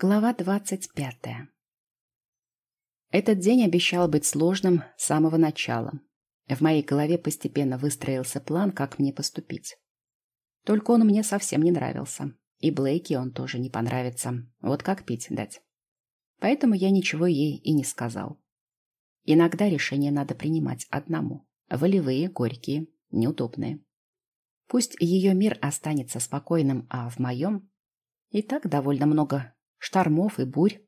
Глава двадцать пятая. Этот день обещал быть сложным с самого начала. В моей голове постепенно выстроился план, как мне поступить. Только он мне совсем не нравился. И Блейки он тоже не понравится. Вот как пить дать. Поэтому я ничего ей и не сказал. Иногда решения надо принимать одному. Волевые, горькие, неудобные. Пусть ее мир останется спокойным, а в моем и так довольно много штормов и бурь.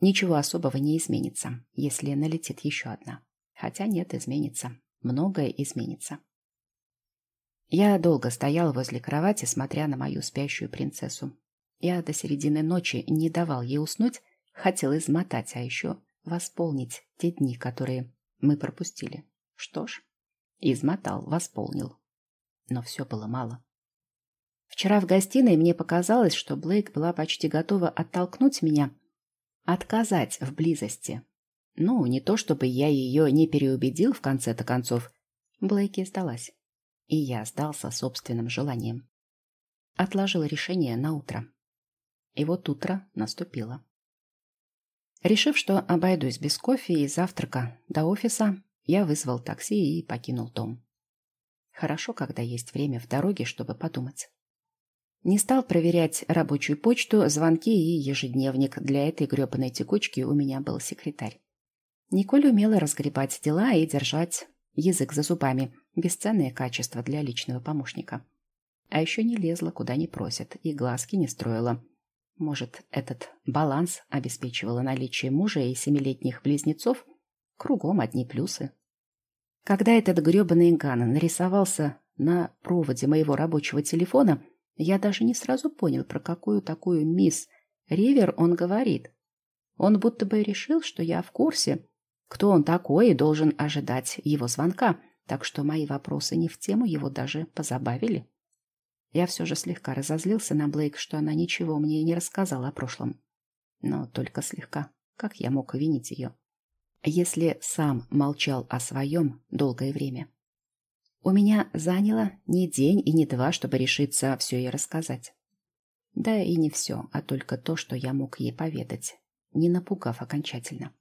Ничего особого не изменится, если налетит еще одна. Хотя нет, изменится. Многое изменится. Я долго стоял возле кровати, смотря на мою спящую принцессу. Я до середины ночи не давал ей уснуть, хотел измотать, а еще восполнить те дни, которые мы пропустили. Что ж, измотал, восполнил. Но все было мало. Вчера в гостиной мне показалось, что Блейк была почти готова оттолкнуть меня, отказать в близости. Ну, не то чтобы я ее не переубедил в конце-то концов. Блейки сдалась. И я сдался собственным желанием. Отложил решение на утро. И вот утро наступило. Решив, что обойдусь без кофе и завтрака до офиса, я вызвал такси и покинул дом. Хорошо, когда есть время в дороге, чтобы подумать. Не стал проверять рабочую почту, звонки и ежедневник. Для этой гребаной текучки у меня был секретарь. Николь умела разгребать дела и держать язык за зубами. Бесценное качество для личного помощника. А еще не лезла, куда не просят, и глазки не строила. Может, этот баланс обеспечивало наличие мужа и семилетних близнецов? Кругом одни плюсы. Когда этот гребаный Ган нарисовался на проводе моего рабочего телефона, я даже не сразу понял, про какую такую мисс Ривер он говорит. Он будто бы решил, что я в курсе, кто он такой и должен ожидать его звонка, так что мои вопросы не в тему его даже позабавили. Я все же слегка разозлился на Блейк, что она ничего мне не рассказала о прошлом. Но только слегка. Как я мог винить ее? Если сам молчал о своем долгое время. У меня заняло не день и не два, чтобы решиться все ей рассказать. Да и не все, а только то, что я мог ей поведать, не напугав окончательно.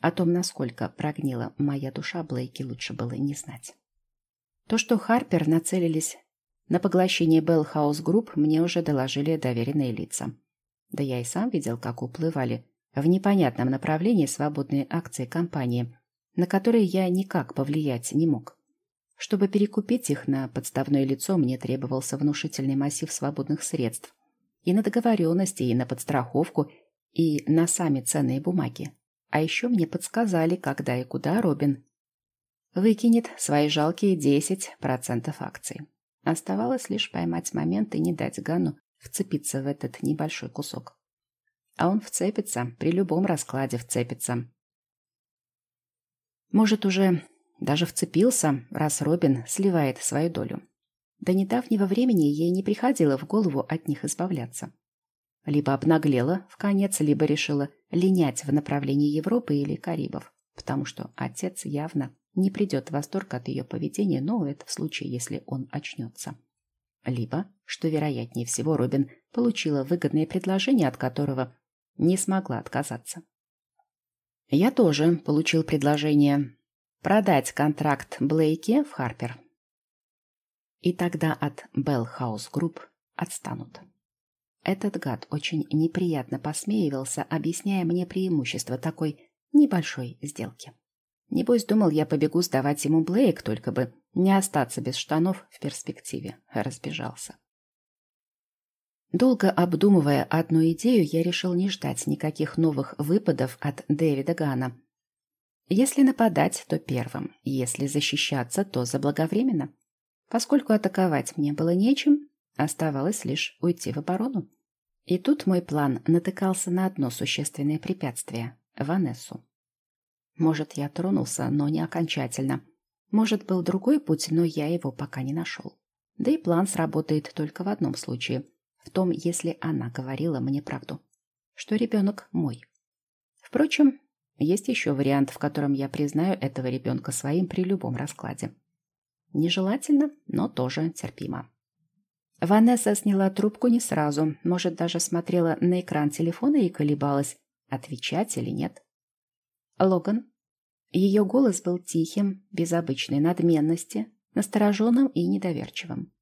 О том, насколько прогнила моя душа, Блейки лучше было не знать. То, что Харпер нацелились на поглощение Беллхаус Групп, мне уже доложили доверенные лица. Да я и сам видел, как уплывали в непонятном направлении свободные акции компании, на которые я никак повлиять не мог. Чтобы перекупить их на подставное лицо, мне требовался внушительный массив свободных средств. И на договоренности, и на подстраховку, и на сами ценные бумаги. А еще мне подсказали, когда и куда Робин выкинет свои жалкие 10% акций. Оставалось лишь поймать момент и не дать Гану вцепиться в этот небольшой кусок. А он вцепится, при любом раскладе вцепится. Может, уже даже вцепился, раз Робин сливает свою долю. До недавнего времени ей не приходило в голову от них избавляться. Либо обнаглела в конец, либо решила линять в направлении Европы или Карибов, потому что отец явно не придет в восторг от ее поведения, но это в случае, если он очнется. Либо, что вероятнее всего, Робин получила выгодное предложение, от которого не смогла отказаться. Я тоже получил предложение, продать контракт Блейки в Харпер. И тогда от Bell House Group отстанут. Этот гад очень неприятно посмеивался, объясняя мне преимущество такой небольшой сделки. Небось, думал, я побегу сдавать ему Блейк, только бы не остаться без штанов в перспективе. Разбежался. Долго обдумывая одну идею, я решил не ждать никаких новых выпадов от Дэвида Гана, если нападать, то первым. Если защищаться, то заблаговременно. Поскольку атаковать мне было нечем, оставалось лишь уйти в оборону. И тут мой план натыкался на одно существенное препятствие — Ванессу. Может, я тронулся, но не окончательно. Может, был другой путь, но я его пока не нашел. Да и план сработает только в одном случае. В том, если она говорила мне правду. Что ребенок мой. Впрочем, есть еще вариант, в котором я признаю этого ребенка своим при любом раскладе. Нежелательно, но тоже терпимо. Ванесса сняла трубку не сразу, может, даже смотрела на экран телефона и колебалась, отвечать или нет. «Логан?» Ее голос был тихим, без обычной надменности, настороженным и недоверчивым.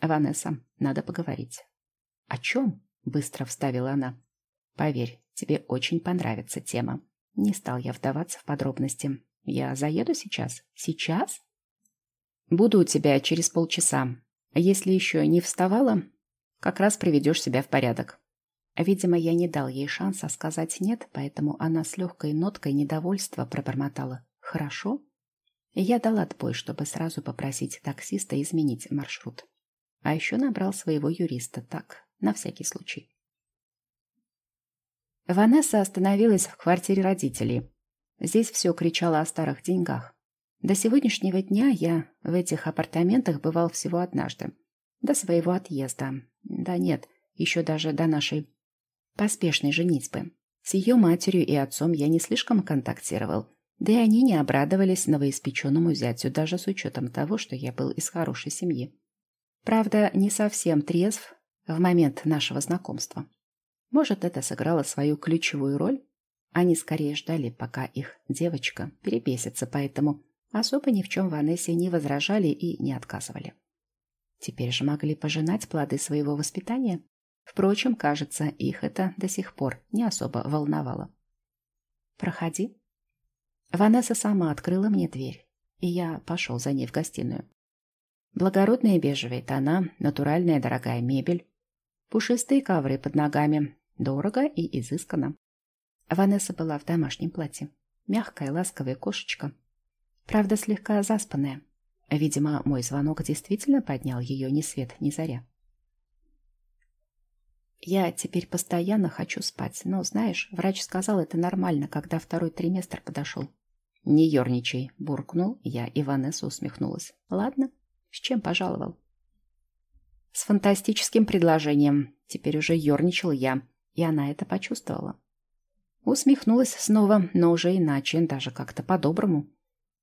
«Ванесса, надо поговорить». «О чем?» — быстро вставила она. «Поверь, тебе очень понравится тема». Не стал я вдаваться в подробности. «Я заеду сейчас?» «Сейчас?» «Буду у тебя через полчаса. Если еще не вставала, как раз приведешь себя в порядок». Видимо, я не дал ей шанса сказать «нет», поэтому она с легкой ноткой недовольства пробормотала «хорошо». Я дал отбой, чтобы сразу попросить таксиста изменить маршрут. А еще набрал своего юриста, так, на всякий случай. Ванесса остановилась в квартире родителей. Здесь все кричало о старых деньгах. До сегодняшнего дня я в этих апартаментах бывал всего однажды. До своего отъезда. Да нет, еще даже до нашей поспешной женитьбы. С ее матерью и отцом я не слишком контактировал, да и они не обрадовались новоиспеченному зятю, даже с учетом того, что я был из хорошей семьи. Правда, не совсем трезв в момент нашего знакомства. Может, это сыграло свою ключевую роль? Они скорее ждали, пока их девочка перебесится, поэтому Особо ни в чем Ванессе не возражали и не отказывали. Теперь же могли пожинать плоды своего воспитания. Впрочем, кажется, их это до сих пор не особо волновало. «Проходи». Ванесса сама открыла мне дверь, и я пошел за ней в гостиную. Благородные бежевые тона, натуральная дорогая мебель, пушистые ковры под ногами, дорого и изысканно. Ванесса была в домашнем платье. Мягкая, ласковая кошечка, Правда, слегка заспанная. Видимо, мой звонок действительно поднял ее ни свет, ни заря. Я теперь постоянно хочу спать, но, знаешь, врач сказал, это нормально, когда второй триместр подошел. Не ерничай, буркнул я, и Ванесса усмехнулась. Ладно, с чем пожаловал? С фантастическим предложением. Теперь уже ерничал я, и она это почувствовала. Усмехнулась снова, но уже иначе, даже как-то по-доброму.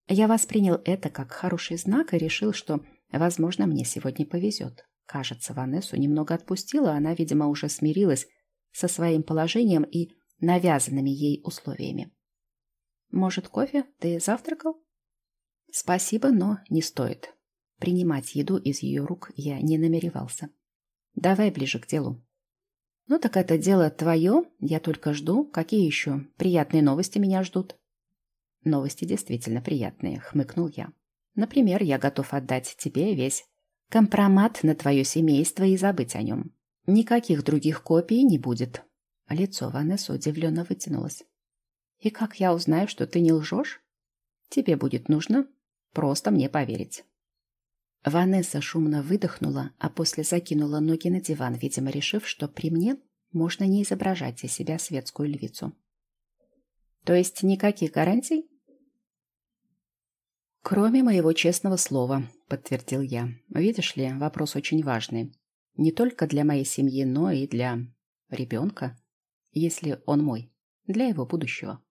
Я воспринял это как хороший знак и решил, что, возможно, мне сегодня повезет. Кажется, Ванессу немного отпустила, она, видимо, уже смирилась со своим положением и навязанными ей условиями. «Может, кофе? Ты завтракал?» «Спасибо, но не стоит. Принимать еду из ее рук я не намеревался. Давай ближе к делу». «Ну так это дело твое, я только жду. Какие еще приятные новости меня ждут?» Новости действительно приятные, хмыкнул я. Например, я готов отдать тебе весь компромат на твое семейство и забыть о нем. Никаких других копий не будет. Лицо Ванессы удивленно вытянулось. И как я узнаю, что ты не лжешь? Тебе будет нужно просто мне поверить. Ванесса шумно выдохнула, а после закинула ноги на диван, видимо, решив, что при мне можно не изображать из себя светскую львицу. То есть никаких гарантий? Кроме моего честного слова, подтвердил я. Видишь ли, вопрос очень важный. Не только для моей семьи, но и для ребенка, если он мой, для его будущего.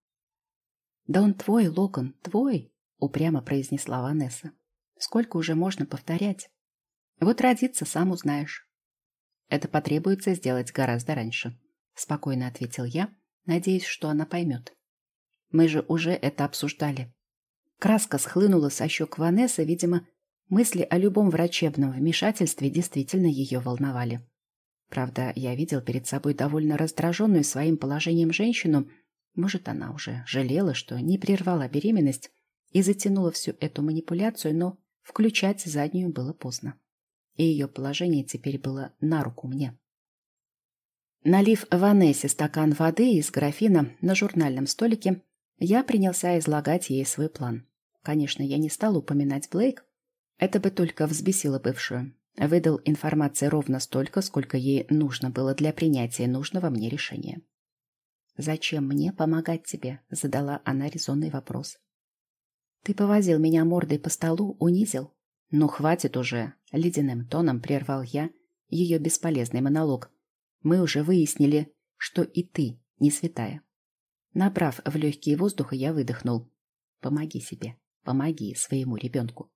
Да он твой, Локон, твой, упрямо произнесла Ванесса. Сколько уже можно повторять? Вот родиться, сам узнаешь. Это потребуется сделать гораздо раньше, спокойно ответил я, надеясь, что она поймет. Мы же уже это обсуждали. Краска схлынула со щек Ванессы, видимо, мысли о любом врачебном вмешательстве действительно ее волновали. Правда, я видел перед собой довольно раздраженную своим положением женщину. Может, она уже жалела, что не прервала беременность и затянула всю эту манипуляцию, но включать заднюю было поздно. И ее положение теперь было на руку мне. Налив Ванессе стакан воды из графина на журнальном столике, я принялся излагать ей свой план. Конечно, я не стал упоминать Блейк. Это бы только взбесило бывшую. Выдал информации ровно столько, сколько ей нужно было для принятия нужного мне решения. «Зачем мне помогать тебе?» — задала она резонный вопрос. «Ты повозил меня мордой по столу, унизил?» «Ну, хватит уже!» — ледяным тоном прервал я ее бесполезный монолог. «Мы уже выяснили, что и ты не святая». Набрав в легкие воздуха, я выдохнул. «Помоги себе, помоги своему ребенку».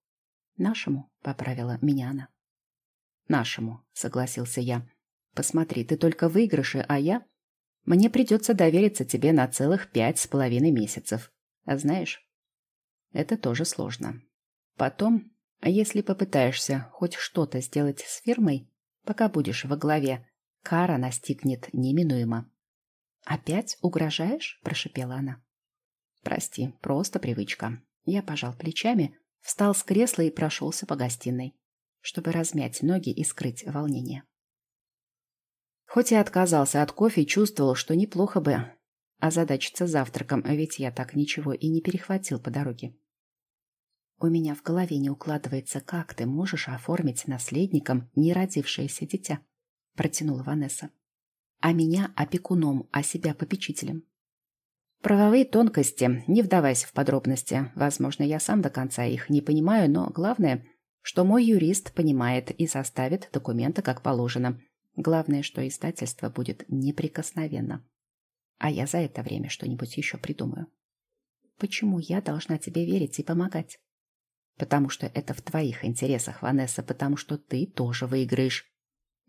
«Нашему», — поправила меня она. Нашему, согласился я. Посмотри, ты только выигрыши, а я... Мне придется довериться тебе на целых пять с половиной месяцев. А знаешь, это тоже сложно. Потом, если попытаешься хоть что-то сделать с фирмой, пока будешь во главе, кара настигнет неминуемо. «Опять угрожаешь?» – прошепела она. «Прости, просто привычка». Я пожал плечами, встал с кресла и прошелся по гостиной, чтобы размять ноги и скрыть волнение. Хоть и отказался от кофе, чувствовал, что неплохо бы озадачиться завтраком, а ведь я так ничего и не перехватил по дороге. У меня в голове не укладывается, как ты можешь оформить наследником не родившееся дитя, протянула Ванесса. А меня опекуном, а себя попечителем. Правовые тонкости, не вдавайся в подробности. Возможно, я сам до конца их не понимаю, но главное, что мой юрист понимает и составит документы как положено. Главное, что издательство будет неприкосновенно. А я за это время что-нибудь еще придумаю. Почему я должна тебе верить и помогать? Потому что это в твоих интересах, Ванесса, потому что ты тоже выиграешь.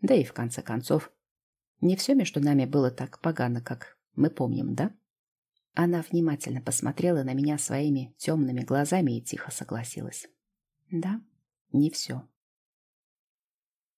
Да и в конце концов, не все между нами было так погано, как мы помним, да? Она внимательно посмотрела на меня своими темными глазами и тихо согласилась. Да, не все.